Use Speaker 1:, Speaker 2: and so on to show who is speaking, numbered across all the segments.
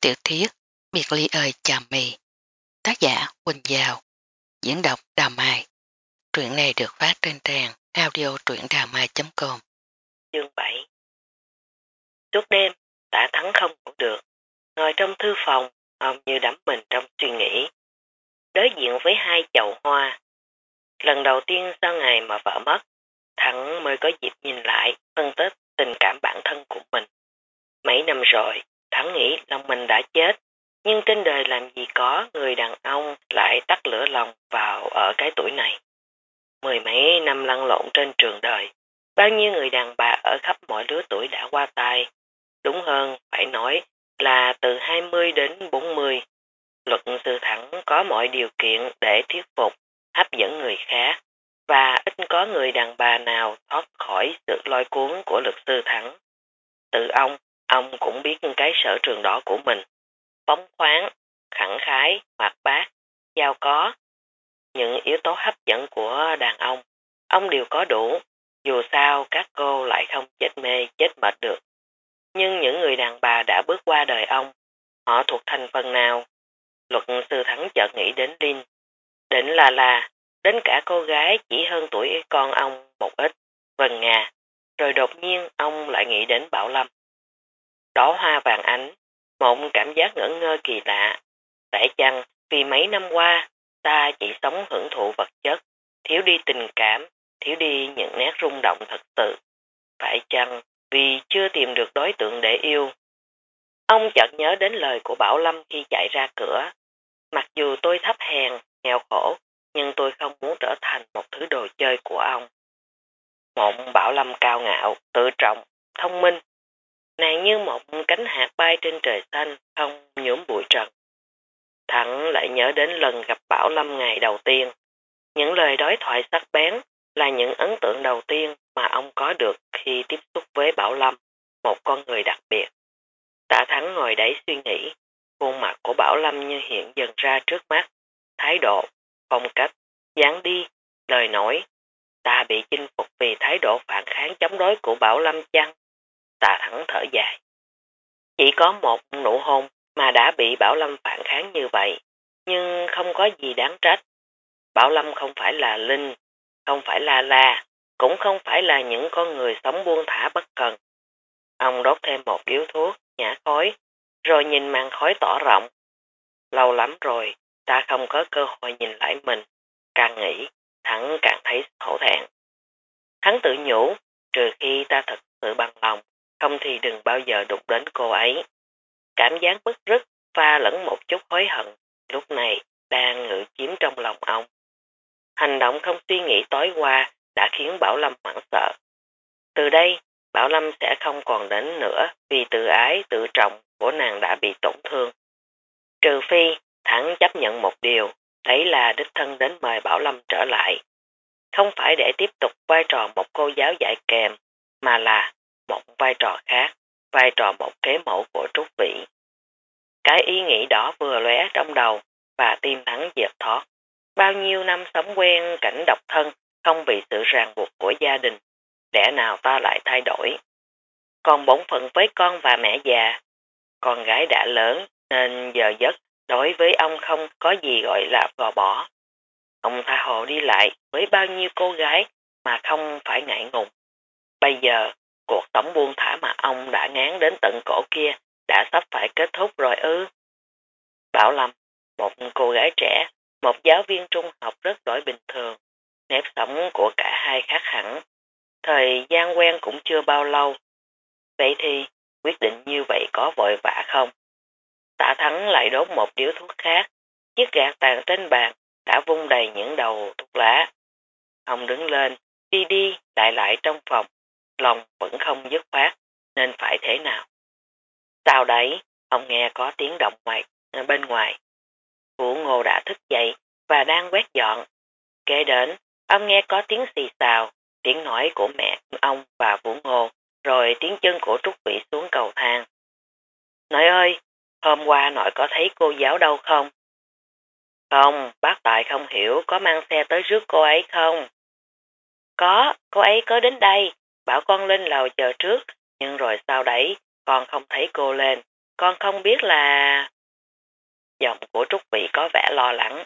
Speaker 1: Tiểu thuyết Biệt ly ơi chà mì Tác giả Quỳnh Giao Diễn đọc Đà Mai Truyện này được phát trên trang audio truyệnđàmai.com
Speaker 2: Chương 7 Suốt đêm, tả thắng không ngủ được. Ngồi trong thư phòng, ông như đắm mình trong suy nghĩ. Đối diện với hai chậu hoa. Lần đầu tiên sau ngày mà vợ mất, Thắng mới có dịp nhìn lại, phân tích tình cảm bản thân của mình. Mấy năm rồi, thẳng nghĩ lòng mình đã chết, nhưng trên đời làm gì có người đàn ông lại tắt lửa lòng vào ở cái tuổi này. Mười mấy năm lăn lộn trên trường đời, bao nhiêu người đàn bà ở khắp mọi lứa tuổi đã qua tay. Đúng hơn, phải nói là từ 20 đến 40. Luật sư thẳng có mọi điều kiện để thuyết phục, hấp dẫn người khác, và ít có người đàn bà nào thoát khỏi sự lôi cuốn của luật sư thẳng. Tự ông Ông cũng biết cái sở trường đó của mình. Phóng khoáng, khẳng khái, hoạt bát, giàu có. Những yếu tố hấp dẫn của đàn ông, ông đều có đủ. Dù sao các cô lại không chết mê, chết mệt được. Nhưng những người đàn bà đã bước qua đời ông, họ thuộc thành phần nào? Luật sư Thắng chợt nghĩ đến Linh. định là là, đến cả cô gái chỉ hơn tuổi con ông một ít, vần ngà. Rồi đột nhiên ông lại nghĩ đến Bảo Lâm đỏ hoa vàng ánh, một cảm giác ngỡ ngơ kỳ lạ. Tại chăng vì mấy năm qua ta chỉ sống hưởng thụ vật chất, thiếu đi tình cảm, thiếu đi những nét rung động thật sự. Phải chăng vì chưa tìm được đối tượng để yêu? Ông chợt nhớ đến lời của Bảo Lâm khi chạy ra cửa. Mặc dù tôi thấp hèn, nghèo khổ, nhưng tôi không muốn trở thành một thứ đồ chơi của ông. Mộng Bảo Lâm cao ngạo, tự trọng, thông minh, Nàng như một cánh hạt bay trên trời xanh, không nhuốm bụi trần. Thẳng lại nhớ đến lần gặp Bảo Lâm ngày đầu tiên. Những lời đối thoại sắc bén là những ấn tượng đầu tiên mà ông có được khi tiếp xúc với Bảo Lâm, một con người đặc biệt. Tạ Thắng ngồi đấy suy nghĩ, khuôn mặt của Bảo Lâm như hiện dần ra trước mắt, thái độ, phong cách, dáng đi, lời nói. Ta bị chinh phục vì thái độ phản kháng chống đối của Bảo Lâm chăng? Tạ thẳng thở dài. Chỉ có một nụ hôn mà đã bị Bảo Lâm phản kháng như vậy, nhưng không có gì đáng trách. Bảo Lâm không phải là Linh, không phải là La, cũng không phải là những con người sống buông thả bất cần. Ông đốt thêm một điếu thuốc, nhả khói, rồi nhìn màn khói tỏ rộng. Lâu lắm rồi, ta không có cơ hội nhìn lại mình. Càng nghĩ, Thắng càng thấy hổ thẹn. Thắng tự nhủ, trừ khi ta thật sự bằng lòng, không thì đừng bao giờ đụng đến cô ấy. Cảm giác bức rứt pha lẫn một chút hối hận, lúc này đang ngự chiếm trong lòng ông. Hành động không suy nghĩ tối qua đã khiến Bảo Lâm hoảng sợ. Từ đây, Bảo Lâm sẽ không còn đến nữa vì tự ái, tự trọng của nàng đã bị tổn thương. Trừ phi, Thẳng chấp nhận một điều, đấy là đích thân đến mời Bảo Lâm trở lại. Không phải để tiếp tục vai trò một cô giáo dạy kèm, mà là một vai trò khác, vai trò một kế mẫu của Trúc Vĩ. Cái ý nghĩ đó vừa lóe trong đầu và tim thắng dẹp thoát. Bao nhiêu năm sống quen cảnh độc thân không bị sự ràng buộc của gia đình, lẽ nào ta lại thay đổi. Còn bổn phận với con và mẹ già, con gái đã lớn nên giờ giấc đối với ông không có gì gọi là gò bỏ. Ông tha hồ đi lại với bao nhiêu cô gái mà không phải ngại ngùng. Bây giờ Cuộc sống buông thả mà ông đã ngán đến tận cổ kia đã sắp phải kết thúc rồi ư. Bảo Lâm, một cô gái trẻ, một giáo viên trung học rất đổi bình thường, nếp sống của cả hai khác hẳn. Thời gian quen cũng chưa bao lâu. Vậy thì, quyết định như vậy có vội vã không? Tạ Thắng lại đốt một điếu thuốc khác, chiếc gạt tàn trên bàn đã vung đầy những đầu thuốc lá. Ông đứng lên, đi đi lại lại trong phòng, lòng vẫn không dứt khoát, nên phải thế nào. Sau đấy, ông nghe có tiếng động ngoài ờ, bên ngoài. Vũ Ngô đã thức dậy và đang quét dọn. Kế đến, ông nghe có tiếng xì xào, tiếng nói của mẹ ông và Vũ Ngô, rồi tiếng chân của Trúc Vĩ xuống cầu thang. Nội ơi, hôm qua nội có thấy cô giáo đâu không? Không, bác Tài không hiểu có mang xe tới rước cô ấy không? Có, cô ấy có đến đây, bảo con lên lầu chờ trước, nhưng rồi sau đấy con không thấy cô lên, con không biết là... Giọng của Trúc Vĩ có vẻ lo lắng.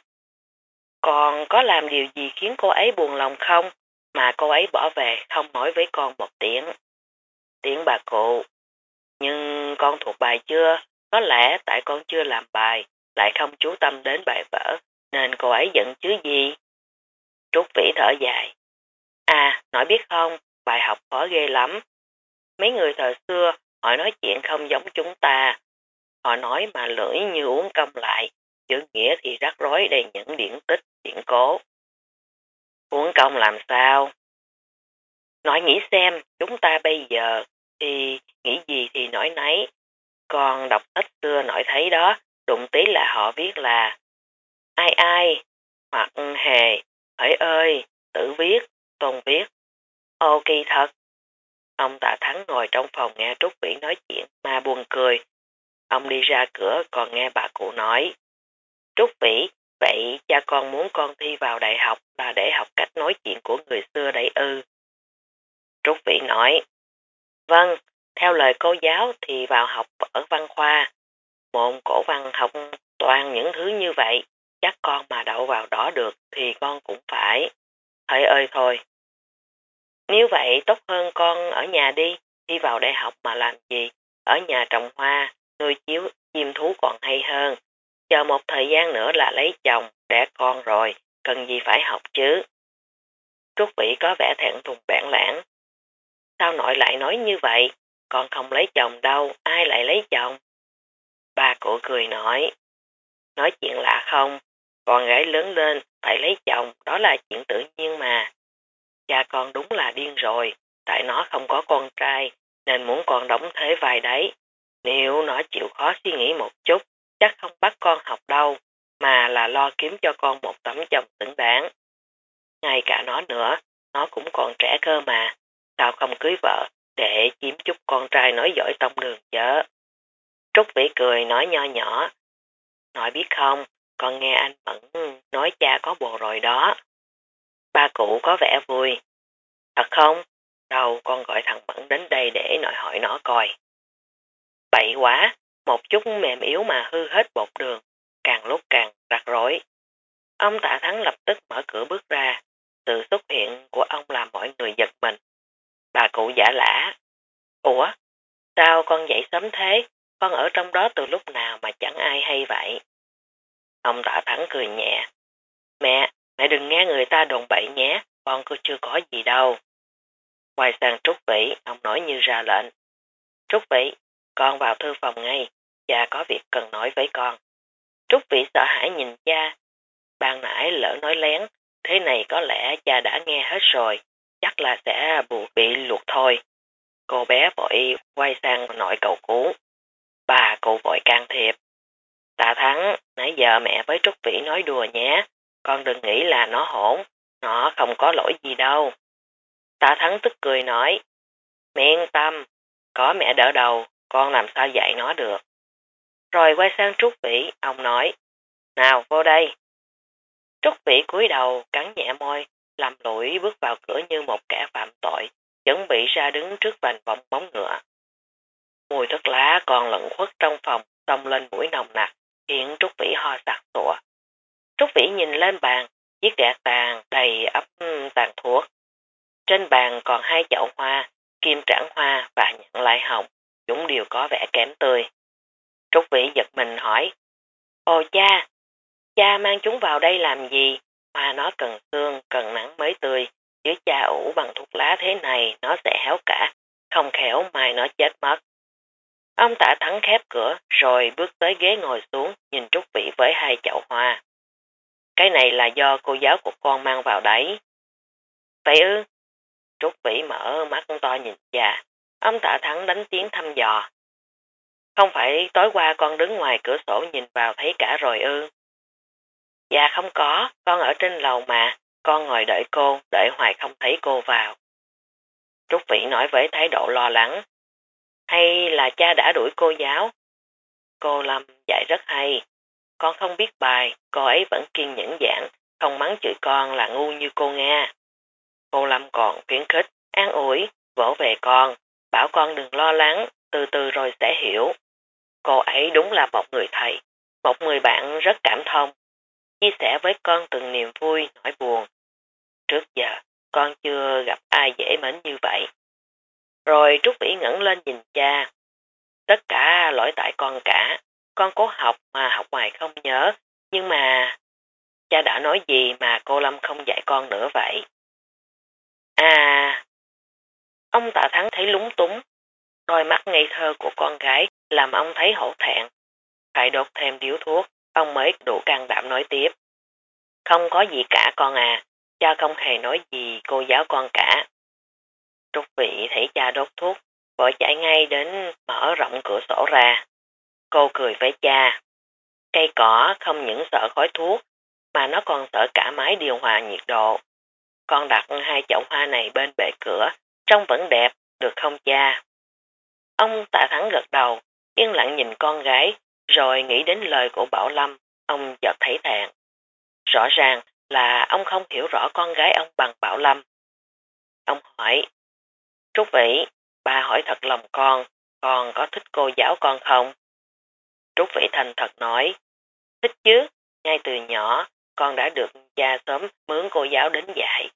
Speaker 2: Con có làm điều gì khiến cô ấy buồn lòng không, mà cô ấy bỏ về không nói với con một tiếng. Tiếng bà cụ. Nhưng con thuộc bài chưa? Có lẽ tại con chưa làm bài, lại không chú tâm đến bài vở, nên cô ấy giận chứ gì. Trúc Vĩ thở dài. À, nói biết không, bài học khó ghê lắm. Mấy người thời xưa, họ nói chuyện không giống chúng ta. Họ nói mà lưỡi như uống công lại, chữ nghĩa thì rắc rối đầy những điển tích, điển cố. Uống công làm sao? Nói nghĩ xem, chúng ta bây giờ thì nghĩ gì thì nói nấy. Còn đọc sách xưa nói thấy đó, đụng tí là họ viết là ai ai, hoặc hề, hỡi ơi, tự viết, tôn viết. Ồ kỳ thật. Ông tạ thắng ngồi trong phòng nghe Trúc Vĩ nói chuyện mà buồn cười. Ông đi ra cửa còn nghe bà cụ nói. Trúc Vĩ, vậy cha con muốn con thi vào đại học là để học cách nói chuyện của người xưa đấy ư. Trúc Vĩ nói, vâng, theo lời cô giáo thì vào học ở văn khoa. Môn cổ văn học toàn những thứ như vậy, chắc con mà đậu vào đó được thì con cũng phải. Thầy ơi thôi. Nếu vậy tốt hơn con ở nhà đi, đi vào đại học mà làm gì? Ở nhà trồng hoa, nuôi chiếu, chim thú còn hay hơn. Chờ một thời gian nữa là lấy chồng, đẻ con rồi, cần gì phải học chứ? Trúc Vĩ có vẻ thẹn thùng bản lãng. Sao nội lại nói như vậy? Con không lấy chồng đâu, ai lại lấy chồng? Bà cụ cười nói. Nói chuyện lạ không? Con gái lớn lên, phải lấy chồng, đó là chuyện tự nhiên mà. Cha con đúng là điên rồi, tại nó không có con trai, nên muốn con đóng thế vai đấy. Nếu nó chịu khó suy nghĩ một chút, chắc không bắt con học đâu, mà là lo kiếm cho con một tấm chồng xứng đáng. Ngay cả nó nữa, nó cũng còn trẻ cơ mà, sao không cưới vợ để chiếm chút con trai nói giỏi tông đường chớ. Trúc Vĩ cười nói nho nhỏ, nói biết không, con nghe anh Mẫn nói cha có bồ rồi đó. Ba cụ có vẻ vui. Thật không? Đâu con gọi thằng Mẫn đến đây để nội hỏi nó coi. Bậy quá, một chút mềm yếu mà hư hết bột đường, càng lúc càng rắc rối. Ông tạ thắng lập tức mở cửa bước ra, sự xuất hiện của ông làm mọi người giật mình. Bà cụ giả lã. Ủa, sao con dậy sớm thế? Con ở trong đó từ lúc nào mà chẳng ai hay vậy? Ông tạ thắng cười nhẹ. Mẹ, mẹ đừng nghe người ta đồn bậy nhé, con cô chưa có gì đâu. Quay sang Trúc Vĩ, ông nói như ra lệnh. Trúc Vĩ, con vào thư phòng ngay, cha có việc cần nói với con. Trúc Vĩ sợ hãi nhìn cha. Ban nãy lỡ nói lén, thế này có lẽ cha đã nghe hết rồi, chắc là sẽ buộc bị luộc thôi. Cô bé vội quay sang nội cầu cứu. Bà cụ vội can thiệp. Tạ Thắng, nãy giờ mẹ với Trúc Vĩ nói đùa nhé, con đừng nghĩ là nó hỗn, nó không có lỗi gì đâu. Tạ Thắng tức cười nói, mẹ yên tâm, có mẹ đỡ đầu, con làm sao dạy nó được. Rồi quay sang Trúc Vĩ, ông nói, nào vô đây. Trúc Vĩ cúi đầu, cắn nhẹ môi, làm lũi bước vào cửa như một kẻ phạm tội, chuẩn bị ra đứng trước vành vòng bóng ngựa. Mùi thuốc lá còn lẫn khuất trong phòng, xông lên mũi nồng nặc, khiến Trúc Vĩ ho sặc sụa. Trúc Vĩ nhìn lên bàn, chiếc gạt tàn đầy ấp ừ, tàn thuốc. Trên bàn còn hai chậu hoa, kim trảng hoa và nhãn lai hồng, chúng đều có vẻ kém tươi. Trúc Vĩ giật mình hỏi, Ồ cha, cha mang chúng vào đây làm gì? Hoa nó cần xương, cần nắng mới tươi, chứ cha ủ bằng thuốc lá thế này nó sẽ héo cả, không khéo mai nó chết mất. Ông tạ thắng khép cửa rồi bước tới ghế ngồi xuống nhìn Trúc Vĩ với hai chậu hoa. Cái này là do cô giáo của con mang vào đấy. Vậy ư? Trúc Vĩ mở mắt to nhìn cha. Ông tạ thắng đánh tiếng thăm dò. Không phải tối qua con đứng ngoài cửa sổ nhìn vào thấy cả rồi ư. Dạ không có, con ở trên lầu mà, con ngồi đợi cô, đợi hoài không thấy cô vào. Trúc Vĩ nói với thái độ lo lắng. Hay là cha đã đuổi cô giáo? Cô Lâm dạy rất hay. Con không biết bài, cô ấy vẫn kiên nhẫn dạng, không mắng chửi con là ngu như cô Nga. Cô Lâm còn khuyến khích, an ủi, vỗ về con, bảo con đừng lo lắng, từ từ rồi sẽ hiểu. cô ấy đúng là một người thầy, một người bạn rất cảm thông, chia sẻ với con từng niềm vui, nỗi buồn. Trước giờ, con chưa gặp ai dễ mến như vậy. Rồi Trúc Vĩ ngẩng lên nhìn cha. Tất cả lỗi tại con cả, con cố học mà học hoài không nhớ, nhưng mà cha đã nói gì mà cô Lâm không dạy con nữa vậy? À, ông tạ thắng thấy lúng túng, đôi mắt ngây thơ của con gái làm ông thấy hổ thẹn. Phải đột thêm điếu thuốc, ông mới đủ can đảm nói tiếp. Không có gì cả con à, cha không hề nói gì cô giáo con cả. Trúc vị thấy cha đốt thuốc, vội chạy ngay đến mở rộng cửa sổ ra. Cô cười với cha. Cây cỏ không những sợ khói thuốc, mà nó còn sợ cả máy điều hòa nhiệt độ. Con đặt hai chậu hoa này bên bệ cửa, trông vẫn đẹp, được không cha? Ông tạ thắng gật đầu, yên lặng nhìn con gái, rồi nghĩ đến lời của Bảo Lâm, ông chợt thấy thẹn. Rõ ràng là ông không hiểu rõ con gái ông bằng Bảo Lâm. Ông hỏi, Trúc Vĩ, bà hỏi thật lòng con, con có thích cô giáo con không? Trúc Vĩ thành thật nói, thích chứ, ngay từ nhỏ con đã được cha sớm mướn cô giáo đến dạy,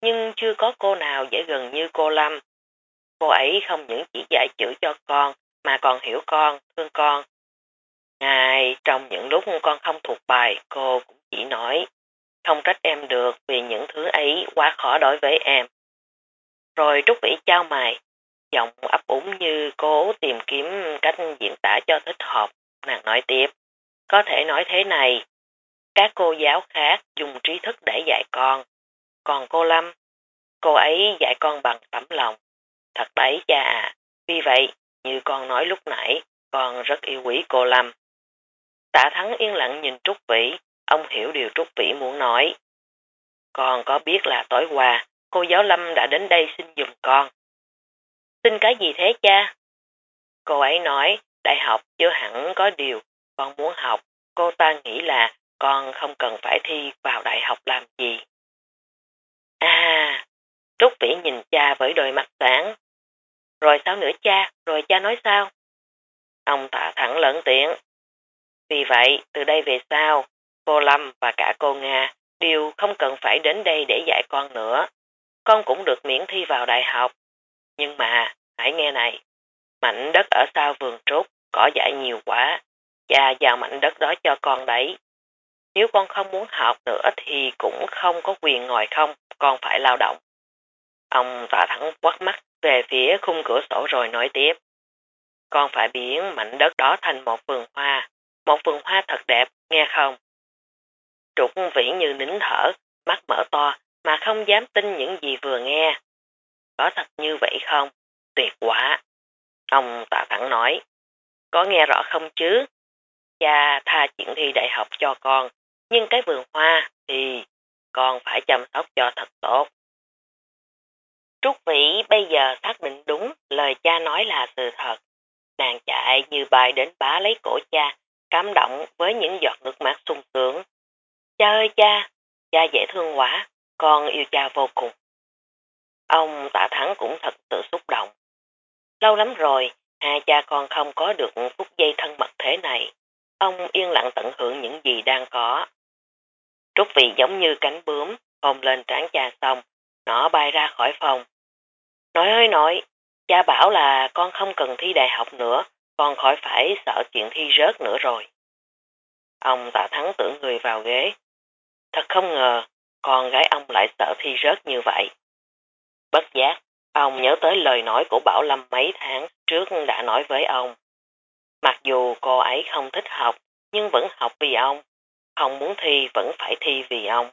Speaker 2: nhưng chưa có cô nào dễ gần như cô Lâm. Cô ấy không những chỉ dạy chữ cho con, mà còn hiểu con, thương con. Ngài, trong những lúc con không thuộc bài, cô cũng chỉ nói, không trách em được vì những thứ ấy quá khó đối với em. Rồi Trúc Vĩ trao mày, giọng ấp úng như cố tìm kiếm cách diễn tả cho thích hợp. Nàng nói tiếp, có thể nói thế này, các cô giáo khác dùng trí thức để dạy con, còn cô Lâm, cô ấy dạy con bằng tấm lòng. Thật đấy cha à, vì vậy, như con nói lúc nãy, con rất yêu quý cô Lâm. Tạ Thắng yên lặng nhìn Trúc Vĩ, ông hiểu điều Trúc Vĩ muốn nói. Con có biết là tối qua, cô giáo Lâm đã đến đây xin giùm con. Xin cái gì thế cha? Cô ấy nói, đại học chưa hẳn có điều con muốn học. Cô ta nghĩ là con không cần phải thi vào đại học làm gì. À, Trúc Vĩ nhìn cha với đôi mắt sáng. Rồi sao nữa cha, rồi cha nói sao? Ông tạ thẳng lẫn tiện. Vì vậy, từ đây về sau, cô Lâm và cả cô Nga đều không cần phải đến đây để dạy con nữa. Con cũng được miễn thi vào đại học. Nhưng mà, hãy nghe này, mảnh đất ở sau vườn trúc, cỏ dại nhiều quá, cha giao mảnh đất đó cho con đấy. Nếu con không muốn học nữa thì cũng không có quyền ngồi không, con phải lao động. Ông tạ thẳng quát mắt về phía khung cửa sổ rồi nói tiếp. Con phải biến mảnh đất đó thành một vườn hoa, một vườn hoa thật đẹp, nghe không? Trục vĩ như nín thở, mắt mở to mà không dám tin những gì vừa nghe. Có thật như vậy không? Tuyệt quá! Ông tạ thẳng nói. Có nghe rõ không chứ? Cha tha chuyện thi đại học cho con, nhưng cái vườn hoa thì con phải chăm sóc cho thật tốt. Trúc Vĩ bây giờ xác định đúng lời cha nói là sự thật. Nàng chạy như bài đến bá lấy cổ cha, cảm động với những giọt nước mắt sung sướng. Cha ơi cha, cha dễ thương quá, con yêu cha vô cùng. Ông tạ thắng cũng thật sự xúc động. Lâu lắm rồi, hai cha con không có được phút giây thân mật thế này. Ông yên lặng tận hưởng những gì đang có. Trúc vị giống như cánh bướm, hôn lên trán cha xong, nó bay ra khỏi phòng. Nói ơi nói, cha bảo là con không cần thi đại học nữa, con khỏi phải sợ chuyện thi rớt nữa rồi. Ông tạ thắng tưởng người vào ghế. Thật không ngờ, con gái ông lại sợ thi rớt như vậy. Bất giác, ông nhớ tới lời nói của Bảo Lâm mấy tháng trước đã nói với ông. Mặc dù cô ấy không thích học, nhưng vẫn học vì ông. Không muốn thi vẫn phải thi vì ông.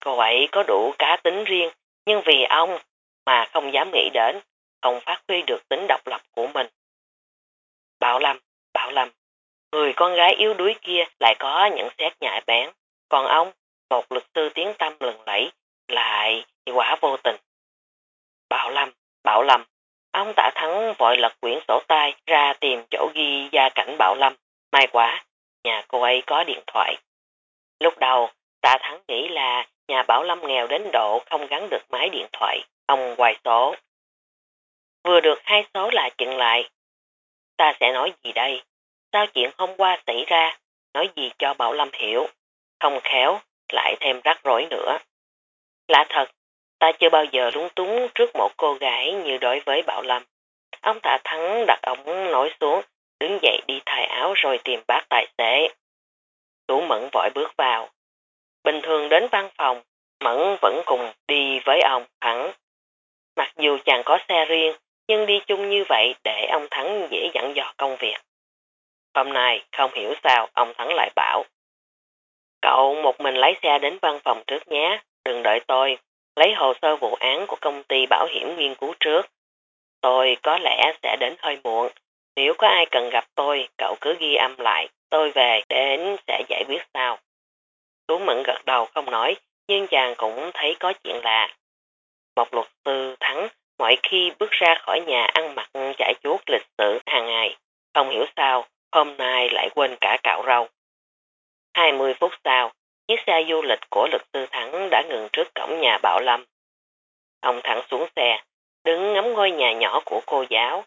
Speaker 2: Cô ấy có đủ cá tính riêng, nhưng vì ông mà không dám nghĩ đến, không phát huy được tính độc lập của mình. Bảo Lâm, Bảo Lâm, người con gái yếu đuối kia lại có những xét nhạy bén, còn ông, một luật sư tiếng tâm lừng lẫy, lại quả vô tình. Bảo Lâm, Bảo Lâm, ông tạ thắng vội lật quyển sổ tay ra tìm chỗ ghi gia cảnh Bảo Lâm. May quá, nhà cô ấy có điện thoại. Lúc đầu, tạ thắng nghĩ là nhà Bảo Lâm nghèo đến độ không gắn được máy điện thoại. Ông hoài số. Vừa được hai số là chừng lại. Ta sẽ nói gì đây? sao chuyện hôm qua xảy ra, nói gì cho Bảo Lâm hiểu, không khéo, lại thêm rắc rối nữa. Lạ thật, ta chưa bao giờ lúng túng trước một cô gái như đối với Bảo Lâm. Ông tạ thắng đặt ống nổi xuống, đứng dậy đi thay áo rồi tìm bác tài xế. Tú Mẫn vội bước vào. Bình thường đến văn phòng, Mẫn vẫn cùng đi với ông Thắng. Mặc dù chàng có xe riêng, nhưng đi chung như vậy để ông Thắng dễ dặn dò công việc. Hôm nay không hiểu sao ông Thắng lại bảo. Cậu một mình lái xe đến văn phòng trước nhé, đừng đợi tôi, lấy hồ sơ vụ án của công ty bảo hiểm nghiên cứu trước. Tôi có lẽ sẽ đến hơi muộn, nếu có ai cần gặp tôi, cậu cứ ghi âm lại, tôi về đến sẽ giải quyết sau. Tú Mẫn gật đầu không nói, nhưng chàng cũng thấy có chuyện lạ. Một luật sư thắng mọi khi bước ra khỏi nhà ăn mặc chải chuốt lịch sử hàng ngày. Không hiểu sao, hôm nay lại quên cả cạo râu. 20 phút sau, chiếc xe du lịch của luật sư Thắng đã ngừng trước cổng nhà Bảo Lâm. Ông Thắng xuống xe, đứng ngắm ngôi nhà nhỏ của cô giáo.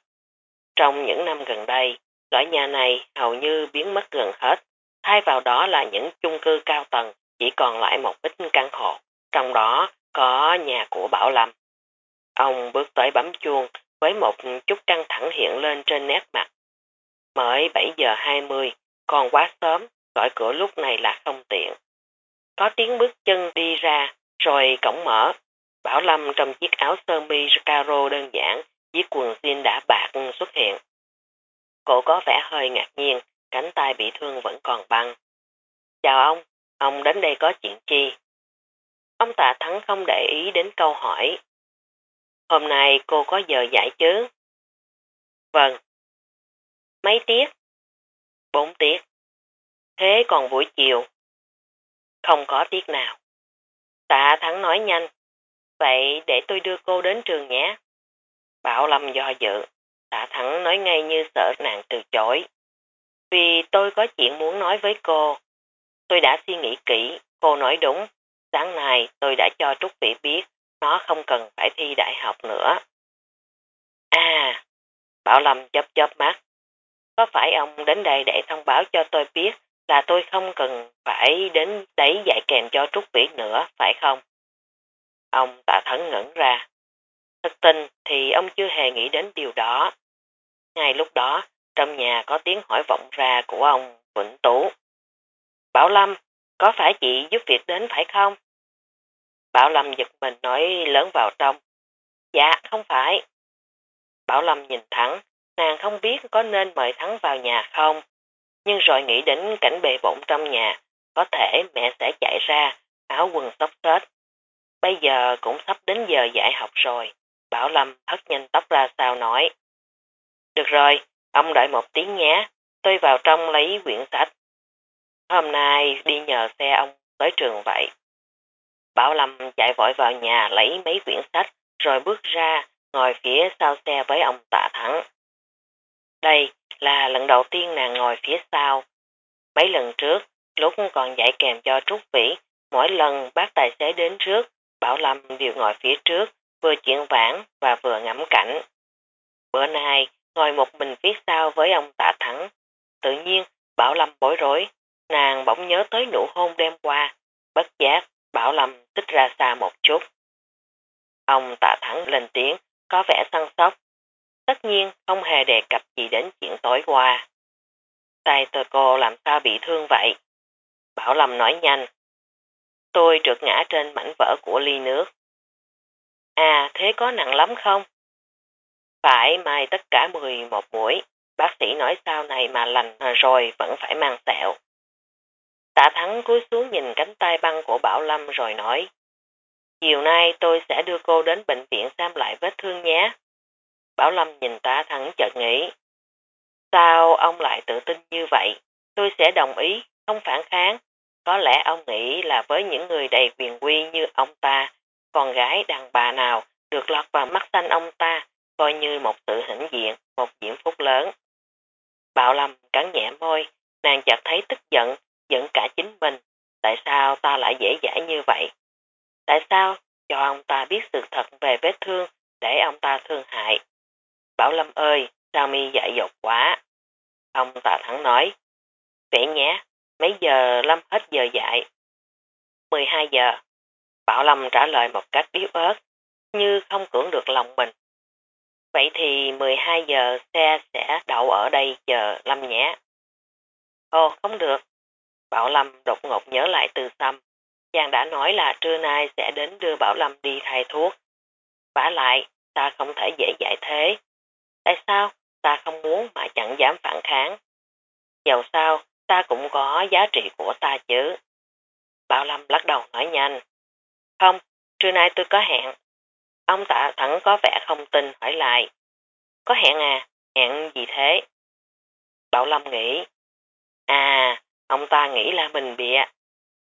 Speaker 2: Trong những năm gần đây, loại nhà này hầu như biến mất gần hết, thay vào đó là những chung cư cao tầng, chỉ còn lại một ít căn hộ, trong đó có nhà của Bảo Lâm. Ông bước tới bấm chuông với một chút căng thẳng hiện lên trên nét mặt. Mới 7 giờ 20, còn quá sớm, gọi cửa lúc này là không tiện. Có tiếng bước chân đi ra, rồi cổng mở. Bảo Lâm trong chiếc áo sơ mi caro đơn giản, chiếc quần jean đã bạc xuất hiện. Cô có vẻ hơi ngạc nhiên, cánh tay bị thương vẫn còn băng. Chào ông, ông đến đây có chuyện chi? Ông tạ thắng không để ý đến câu hỏi. Hôm nay cô có giờ giải chứ? Vâng. Mấy tiết? Bốn tiết. Thế còn buổi chiều? Không có tiết nào. Tạ thắng nói nhanh. Vậy để tôi đưa cô đến trường nhé. Bảo Lâm do dự. Tạ thắng nói ngay như sợ nàng từ chối. Vì tôi có chuyện muốn nói với cô. Tôi đã suy nghĩ kỹ, cô nói đúng. Sáng nay tôi đã cho Trúc Vĩ biết nó không cần phải thi đại học nữa. À, Bảo Lâm chớp chớp mắt. Có phải ông đến đây để thông báo cho tôi biết là tôi không cần phải đến đấy dạy kèm cho Trúc Vĩ nữa, phải không? Ông tạ thấn ngẩn ra. Thực tình thì ông chưa hề nghĩ đến điều đó. Ngay lúc đó, trong nhà có tiếng hỏi vọng ra của ông Vĩnh Tú. Bảo Lâm, có phải chị giúp việc đến phải không? Bảo Lâm giật mình nói lớn vào trong. Dạ, không phải. Bảo Lâm nhìn thẳng. nàng không biết có nên mời Thắng vào nhà không. Nhưng rồi nghĩ đến cảnh bề bộn trong nhà, có thể mẹ sẽ chạy ra, áo quần tóc xếch. Bây giờ cũng sắp đến giờ dạy học rồi. Bảo Lâm hất nhanh tóc ra sao nói. Được rồi, ông đợi một tiếng nhé, tôi vào trong lấy quyển sách. Hôm nay đi nhờ xe ông tới trường vậy. Bảo Lâm chạy vội vào nhà lấy mấy quyển sách rồi bước ra ngồi phía sau xe với ông Tạ Thắng. Đây là lần đầu tiên nàng ngồi phía sau. Mấy lần trước, lúc còn dạy kèm cho Trúc Vĩ, mỗi lần bác tài xế đến trước, Bảo Lâm đều ngồi phía trước, vừa chuyện vãn và vừa ngắm cảnh. Bữa nay, ngồi một mình phía sau với ông Tạ Thắng. Tự nhiên, Bảo Lâm bối rối, nàng bỗng nhớ tới nụ hôn đêm qua, bất giác Bảo Lâm tích ra xa một chút. Ông tạ thẳng lên tiếng, có vẻ săn sóc. Tất nhiên không hề đề cập gì đến chuyện tối qua. Tay tôi cô làm sao bị thương vậy? Bảo Lâm nói nhanh. Tôi trượt ngã trên mảnh vỡ của ly nước. À, thế có nặng lắm không? Phải mai tất cả 11 mũi. Bác sĩ nói sau này mà lành rồi vẫn phải mang sẹo. Tạ Thắng cúi xuống nhìn cánh tay băng của Bảo Lâm rồi nói. Chiều nay tôi sẽ đưa cô đến bệnh viện xem lại vết thương nhé. Bảo Lâm nhìn tá Thắng chợt nghĩ. Sao ông lại tự tin như vậy? Tôi sẽ đồng ý, không phản kháng. Có lẽ ông nghĩ là với những người đầy quyền quy như ông ta, con gái đàn bà nào được lọt vào mắt xanh ông ta, coi như một sự hãnh diện, một diễm phúc lớn. Bảo Lâm cắn nhẹ môi, nàng chợt thấy tức giận giận cả chính mình. Tại sao ta lại dễ dãi như vậy? Tại sao cho ông ta biết sự thật về vết thương để ông ta thương hại? Bảo Lâm ơi, sao mi dại dột quá? Ông tạ Thắng nói, vậy nhé, mấy giờ Lâm hết giờ dạy? 12 giờ. Bảo Lâm trả lời một cách yếu ớt, như không cưỡng được lòng mình. Vậy thì 12 giờ xe sẽ đậu ở đây chờ Lâm nhé. Ồ, không được. Bảo Lâm đột ngột nhớ lại từ xăm. Chàng đã nói là trưa nay sẽ đến đưa Bảo Lâm đi thay thuốc. vả lại, ta không thể dễ dãi thế. Tại sao? Ta không muốn mà chẳng dám phản kháng. Dầu sao, ta cũng có giá trị của ta chứ. Bảo Lâm lắc đầu nói nhanh. Không, trưa nay tôi có hẹn. Ông tạ thẳng có vẻ không tin hỏi lại. Có hẹn à? Hẹn gì thế? Bảo Lâm nghĩ. À, ông ta nghĩ là mình bịa.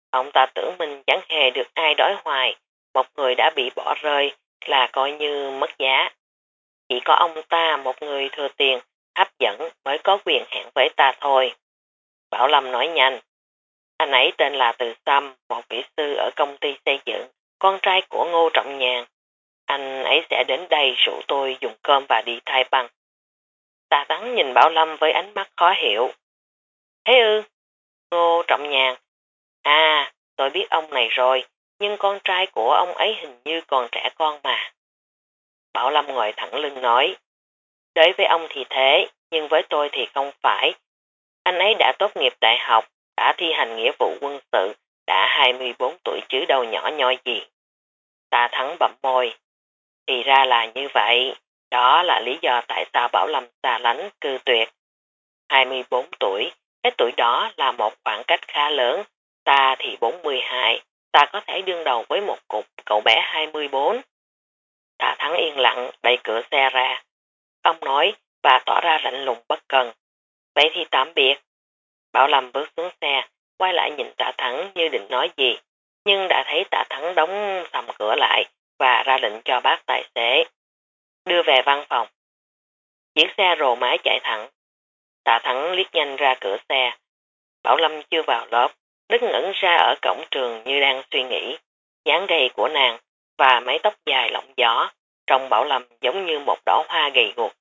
Speaker 2: Ông ta tưởng mình chẳng hề được ai đói hoài. Một người đã bị bỏ rơi là coi như mất giá. Chỉ có ông ta một người thừa tiền, hấp dẫn mới có quyền hẹn với ta thôi. Bảo Lâm nói nhanh. Anh ấy tên là Từ Sâm, một kỹ sư ở công ty xây dựng, con trai của Ngô Trọng Nhàn. Anh ấy sẽ đến đây rủ tôi dùng cơm và đi thay băng. Tà Tắn nhìn Bảo Lâm với ánh mắt khó hiểu. Thế ư? Ngô Trọng Nhàn. À, tôi biết ông này rồi, nhưng con trai của ông ấy hình như còn trẻ con mà. Bảo Lâm ngồi thẳng lưng nói. Đối với ông thì thế, nhưng với tôi thì không phải. Anh ấy đã tốt nghiệp đại học, đã thi hành nghĩa vụ quân sự, đã 24 tuổi chứ đâu nhỏ nhoi gì. Ta thắng bậm môi. Thì ra là như vậy, đó là lý do tại sao Bảo Lâm xa lánh cư tuyệt. 24 tuổi, cái tuổi đó là một khoảng cách khá lớn, ta thì 42, ta có thể đương đầu với một cục cậu bé 24. Tạ thắng yên lặng đẩy cửa xe ra. Ông nói và tỏ ra lạnh lùng bất cần. Vậy thì tạm biệt. Bảo Lâm bước xuống xe, quay lại nhìn tạ thắng như định nói gì, nhưng đã thấy tạ thắng đóng sầm cửa lại và ra lệnh cho bác tài xế. Đưa về văn phòng. Chiếc xe rồ mái chạy thẳng. Tạ thắng liếc nhanh ra cửa xe. Bảo Lâm chưa vào lớp, đứng ngẩn ra ở cổng trường như đang suy nghĩ. dáng gầy của nàng và mái tóc dài lộng gió, trong Bảo Lâm giống như một đỏ hoa gầy guộc.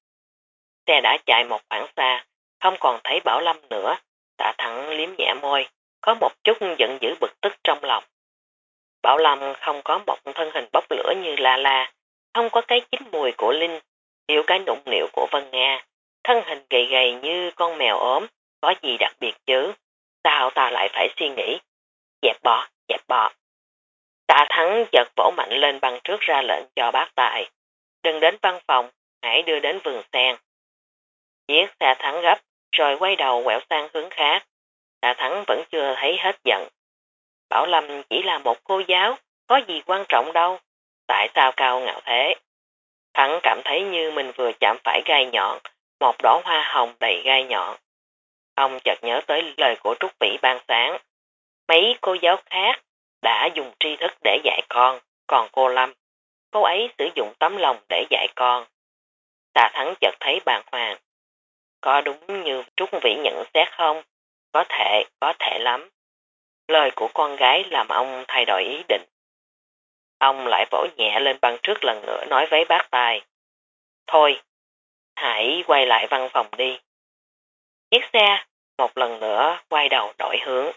Speaker 2: Xe đã chạy một khoảng xa, không còn thấy Bảo Lâm nữa, tạ thẳng liếm nhẹ môi, có một chút giận dữ bực tức trong lòng. Bảo Lâm không có một thân hình bốc lửa như La La, không có cái chín mùi của Linh, hiểu cái nụng nịu của Vân Nga, thân hình gầy gầy như con mèo ốm, có gì đặc biệt chứ, sao ta lại phải suy nghĩ, dẹp bỏ, dẹp bỏ. Tạ Thắng giật vỗ mạnh lên băng trước ra lệnh cho bác tài, đừng đến văn phòng, hãy đưa đến vườn sen. Chiếc xe thắng gấp, rồi quay đầu quẹo sang hướng khác. Tạ Thắng vẫn chưa thấy hết giận. Bảo Lâm chỉ là một cô giáo, có gì quan trọng đâu. Tại sao cao ngạo thế? Thắng cảm thấy như mình vừa chạm phải gai nhọn, một đỏ hoa hồng đầy gai nhọn. Ông chợt nhớ tới lời của Trúc Vĩ ban sáng. Mấy cô giáo khác đã dùng tri thức để dạy con, còn cô Lâm, cô ấy sử dụng tấm lòng để dạy con. Tà Thắng chợt thấy bàng hoàng. Có đúng như Trúc Vĩ nhận xét không? Có thể, có thể lắm. Lời của con gái làm ông thay đổi ý định. Ông lại vỗ nhẹ lên băng trước lần nữa nói với bác tài. Thôi, hãy quay lại văn phòng đi. Chiếc xe một lần nữa quay đầu đổi hướng.